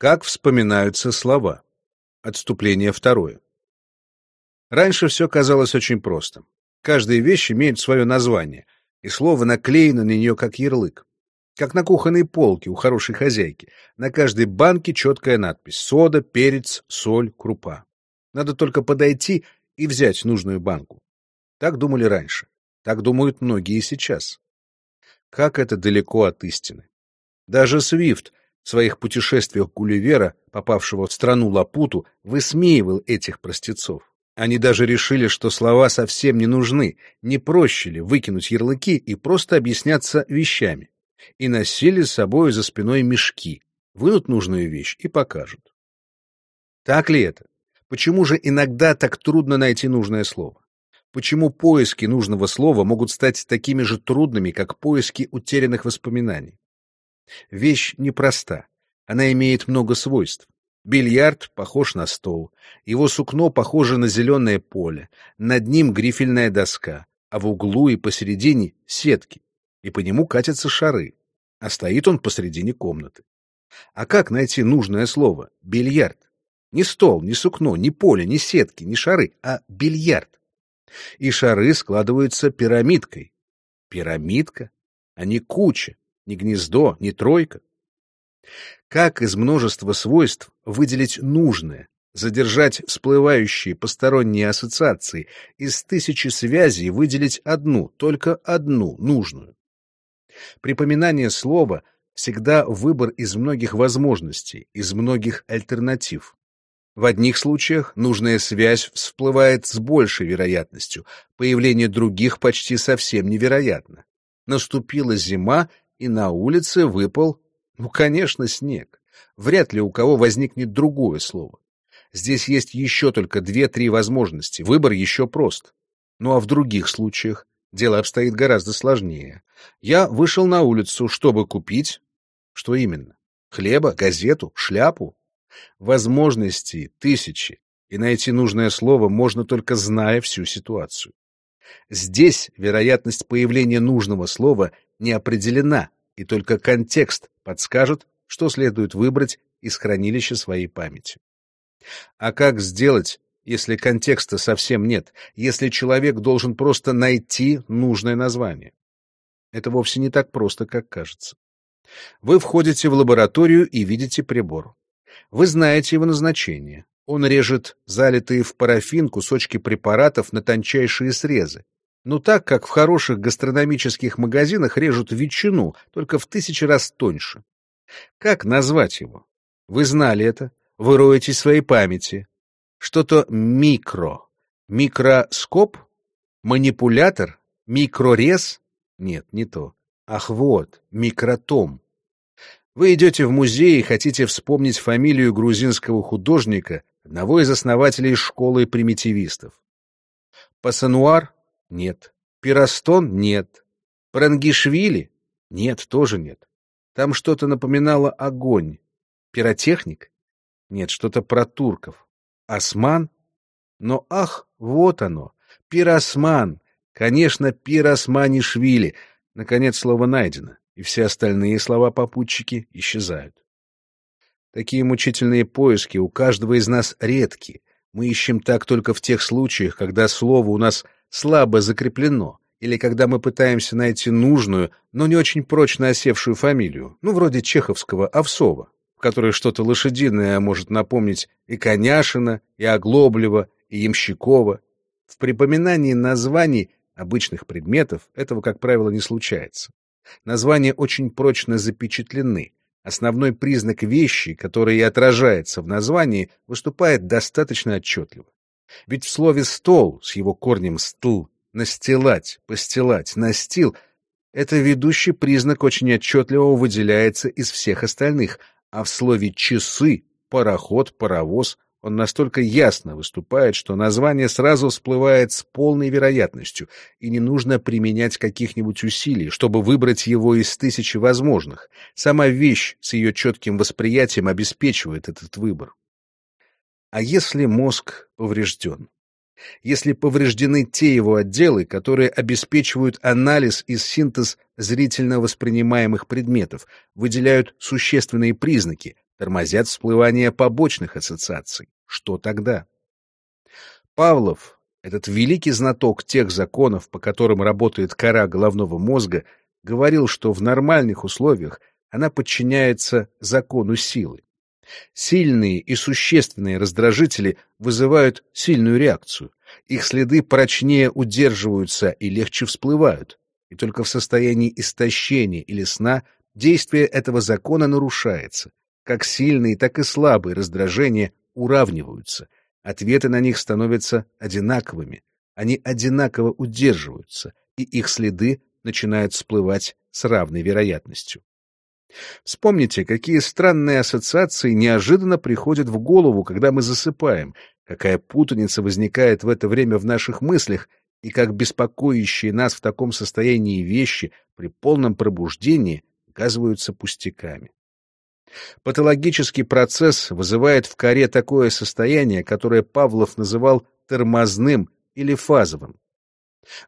Как вспоминаются слова? Отступление второе. Раньше все казалось очень просто. Каждая вещь имеет свое название, и слово наклеено на нее как ярлык. Как на кухонной полке у хорошей хозяйки. На каждой банке четкая надпись «сода», «перец», «соль», «крупа». Надо только подойти и взять нужную банку. Так думали раньше. Так думают многие сейчас. Как это далеко от истины. Даже Свифт в своих путешествиях Гулливера, попавшего в страну Лапуту, высмеивал этих простецов. Они даже решили, что слова совсем не нужны, не проще ли выкинуть ярлыки и просто объясняться вещами. И носили с собой за спиной мешки, вынут нужную вещь и покажут. Так ли это? Почему же иногда так трудно найти нужное слово? Почему поиски нужного слова могут стать такими же трудными, как поиски утерянных воспоминаний? Вещь непроста. Она имеет много свойств. Бильярд похож на стол, его сукно похоже на зеленое поле, над ним грифельная доска, а в углу и посередине сетки, и по нему катятся шары, а стоит он посредине комнаты. А как найти нужное слово? Бильярд. Не стол, не сукно, не поле, не сетки, не шары, а бильярд. И шары складываются пирамидкой. Пирамидка, а не куча, не гнездо, не тройка. Как из множества свойств выделить нужное, задержать всплывающие посторонние ассоциации, из тысячи связей выделить одну, только одну, нужную? Припоминание слова всегда выбор из многих возможностей, из многих альтернатив. В одних случаях нужная связь всплывает с большей вероятностью, появление других почти совсем невероятно. Наступила зима, и на улице выпал ну, конечно, снег. Вряд ли у кого возникнет другое слово. Здесь есть еще только две-три возможности. Выбор еще прост. Ну а в других случаях дело обстоит гораздо сложнее. Я вышел на улицу, чтобы купить... Что именно? Хлеба, газету, шляпу? Возможностей тысячи, и найти нужное слово можно только зная всю ситуацию. Здесь вероятность появления нужного слова не определена, и только контекст подскажет, что следует выбрать из хранилища своей памяти. А как сделать, если контекста совсем нет, если человек должен просто найти нужное название? Это вовсе не так просто, как кажется. Вы входите в лабораторию и видите прибор. Вы знаете его назначение. Он режет залитые в парафин кусочки препаратов на тончайшие срезы, ну так, как в хороших гастрономических магазинах режут ветчину, только в тысячи раз тоньше. Как назвать его? Вы знали это, вы роетесь своей памяти. Что-то микро. Микроскоп? Манипулятор? Микрорез? Нет, не то. Ах, вот, микротом. Вы идете в музей и хотите вспомнить фамилию грузинского художника, одного из основателей школы примитивистов. Пассануар нет. Пиростон? Нет. Прангишвили? Нет, тоже нет. Там что-то напоминало огонь. Пиротехник? Нет, что-то про турков. Осман? Но ах, вот оно. Пиросман. Конечно, Пиросманишвили. Наконец слово найдено, и все остальные слова-попутчики исчезают. Такие мучительные поиски у каждого из нас редки. Мы ищем так только в тех случаях, когда слово у нас слабо закреплено, или когда мы пытаемся найти нужную, но не очень прочно осевшую фамилию, ну, вроде чеховского Овсова, в которой что-то лошадиное может напомнить и Коняшина, и Оглоблева, и Ямщикова. В припоминании названий обычных предметов этого, как правило, не случается. Названия очень прочно запечатлены. Основной признак вещи, который и отражается в названии, выступает достаточно отчетливо. Ведь в слове «стол» с его корнем «стл» — настилать, постилать, настил — это ведущий признак очень отчетливо выделяется из всех остальных, а в слове «часы», «пароход», «паровоз» он настолько ясно выступает, что название сразу всплывает с полной вероятностью, и не нужно применять каких-нибудь усилий, чтобы выбрать его из тысячи возможных. Сама вещь с ее четким восприятием обеспечивает этот выбор. А если мозг поврежден? Если повреждены те его отделы, которые обеспечивают анализ и синтез зрительно воспринимаемых предметов, выделяют существенные признаки, тормозят всплывание побочных ассоциаций. Что тогда? Павлов, этот великий знаток тех законов, по которым работает кора головного мозга, говорил, что в нормальных условиях она подчиняется закону силы. Сильные и существенные раздражители вызывают сильную реакцию. Их следы прочнее удерживаются и легче всплывают. И только в состоянии истощения или сна действие этого закона нарушается. Как сильные, так и слабые раздражения уравниваются. Ответы на них становятся одинаковыми. Они одинаково удерживаются, и их следы начинают всплывать с равной вероятностью. Вспомните, какие странные ассоциации неожиданно приходят в голову, когда мы засыпаем, какая путаница возникает в это время в наших мыслях, и как беспокоящие нас в таком состоянии вещи при полном пробуждении оказываются пустяками. Патологический процесс вызывает в коре такое состояние, которое Павлов называл тормозным или фазовым.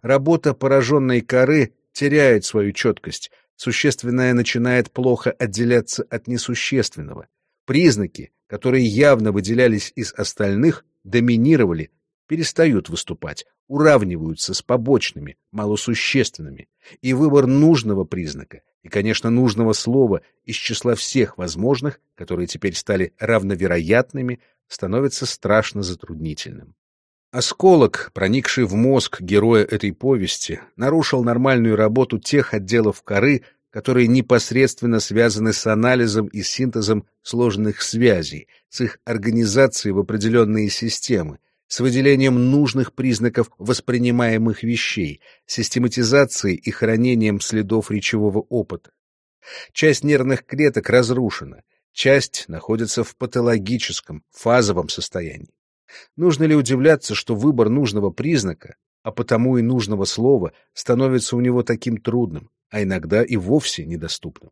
Работа пораженной коры теряет свою четкость, существенное начинает плохо отделяться от несущественного. Признаки, которые явно выделялись из остальных, доминировали, перестают выступать, уравниваются с побочными, малосущественными, и выбор нужного признака и, конечно, нужного слова из числа всех возможных, которые теперь стали равновероятными, становится страшно затруднительным. Осколок, проникший в мозг героя этой повести, нарушил нормальную работу тех отделов коры, которые непосредственно связаны с анализом и синтезом сложных связей, с их организацией в определенные системы, с выделением нужных признаков воспринимаемых вещей, систематизацией и хранением следов речевого опыта. Часть нервных клеток разрушена, часть находится в патологическом, фазовом состоянии. Нужно ли удивляться, что выбор нужного признака, а потому и нужного слова, становится у него таким трудным, а иногда и вовсе недоступным?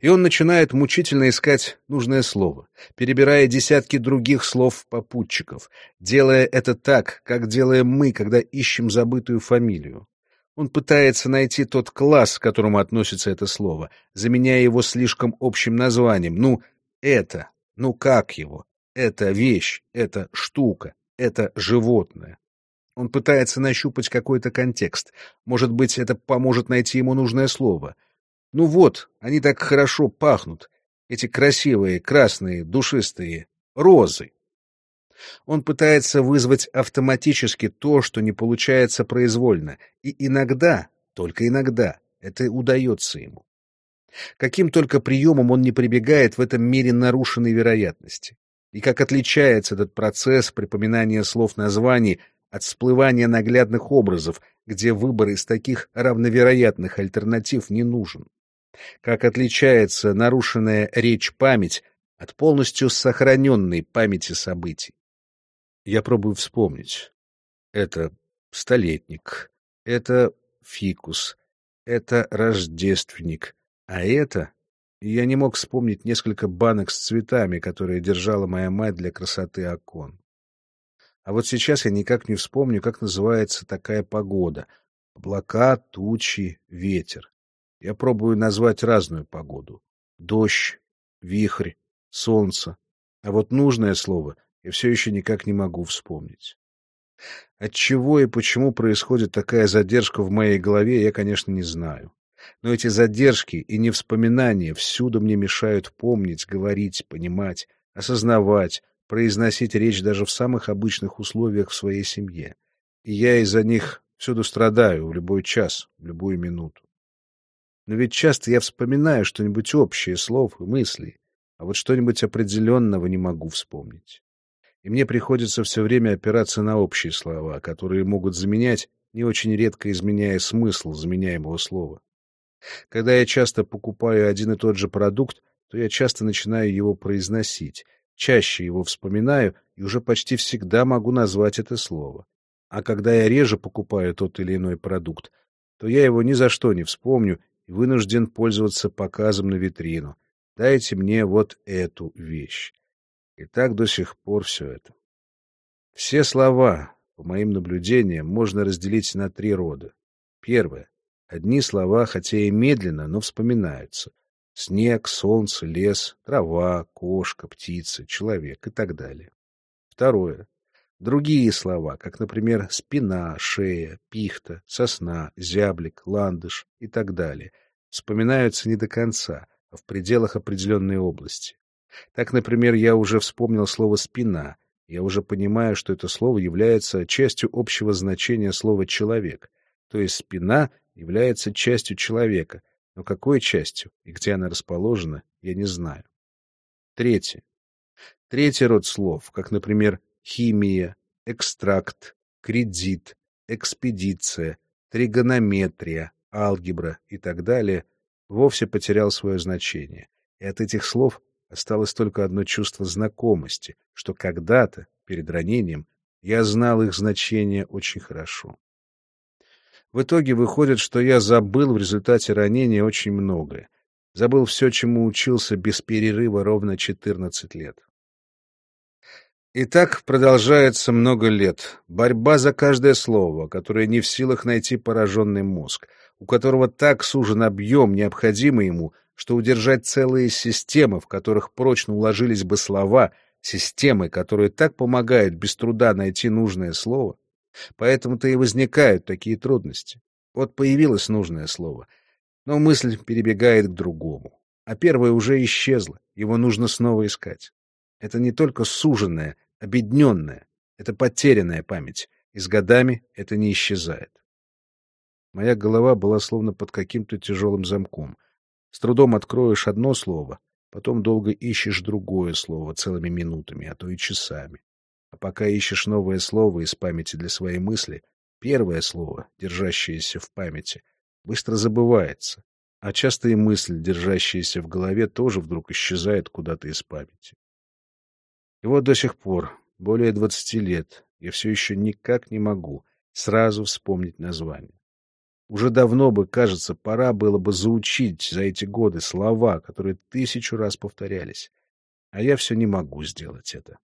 И он начинает мучительно искать нужное слово, перебирая десятки других слов-попутчиков, делая это так, как делаем мы, когда ищем забытую фамилию. Он пытается найти тот класс, к которому относится это слово, заменяя его слишком общим названием. Ну, это, ну как его, это вещь, это штука, это животное. Он пытается нащупать какой-то контекст. Может быть, это поможет найти ему нужное слово. Ну вот, они так хорошо пахнут. Эти красивые, красные, душистые розы. Он пытается вызвать автоматически то, что не получается произвольно, и иногда, только иногда, это удается ему. Каким только приемом он не прибегает в этом мире нарушенной вероятности и как отличается этот процесс припоминания слов названий от всплывания наглядных образов, где выбор из таких равновероятных альтернатив не нужен. Как отличается нарушенная речь-память от полностью сохраненной памяти событий. Я пробую вспомнить. Это столетник, это фикус, это рождественник, а это и я не мог вспомнить несколько банок с цветами, которые держала моя мать для красоты окон. А вот сейчас я никак не вспомню, как называется такая погода. Облака, тучи, ветер. Я пробую назвать разную погоду. Дождь, вихрь, солнце. А вот нужное слово я все еще никак не могу вспомнить. Отчего и почему происходит такая задержка в моей голове, я, конечно, не знаю. Но эти задержки и невспоминания всюду мне мешают помнить, говорить, понимать, осознавать, произносить речь даже в самых обычных условиях в своей семье. И я из-за них всюду страдаю в любой час, в любую минуту. Но ведь часто я вспоминаю что-нибудь общее слов и мыслей, а вот что-нибудь определенного не могу вспомнить. И мне приходится все время опираться на общие слова, которые могут заменять, не очень редко изменяя смысл заменяемого слова. Когда я часто покупаю один и тот же продукт, то я часто начинаю его произносить, чаще его вспоминаю и уже почти всегда могу назвать это слово. А когда я реже покупаю тот или иной продукт, то я его ни за что не вспомню и вынужден пользоваться показом на витрину. Дайте мне вот эту вещь. И так до сих пор все это. Все слова, по моим наблюдениям, можно разделить на три рода. Первое Одни слова, хотя и медленно, но вспоминаются. Снег, солнце, лес, трава, кошка, птица, человек и так далее. Второе. Другие слова, как, например, спина, шея, пихта, сосна, зяблик, ландыш и так далее, вспоминаются не до конца, а в пределах определенной области. Так, например, я уже вспомнил слово «спина», я уже понимаю, что это слово является частью общего значения слова «человек», то есть спина является частью человека, но какой частью и где она расположена, я не знаю. Третье. Третий род слов, как, например, химия, экстракт, кредит, экспедиция, тригонометрия, алгебра и так далее, вовсе потерял свое значение. И от этих слов осталось только одно чувство знакомости, что когда-то, перед ранением, я знал их значение очень хорошо. В итоге выходит, что я забыл в результате ранения очень многое. Забыл все, чему учился без перерыва ровно 14 лет. И так продолжается много лет. Борьба за каждое слово, которое не в силах найти пораженный мозг, у которого так сужен объем, необходимый ему, что удержать целые системы, в которых прочно уложились бы слова, системы, которые так помогают без труда найти нужное слово, Поэтому-то и возникают такие трудности. Вот появилось нужное слово, но мысль перебегает к другому. А первое уже исчезло, его нужно снова искать. Это не только суженная, обедненная, это потерянная память, и с годами это не исчезает. Моя голова была словно под каким-то тяжелым замком. С трудом откроешь одно слово, потом долго ищешь другое слово целыми минутами, а то и часами. А пока ищешь новое слово из памяти для своей мысли, первое слово, держащееся в памяти, быстро забывается, а часто и мысль, держащаяся в голове, тоже вдруг исчезает куда-то из памяти. И вот до сих пор, более двадцати лет, я все еще никак не могу сразу вспомнить название. Уже давно бы, кажется, пора было бы заучить за эти годы слова, которые тысячу раз повторялись. А я все не могу сделать это.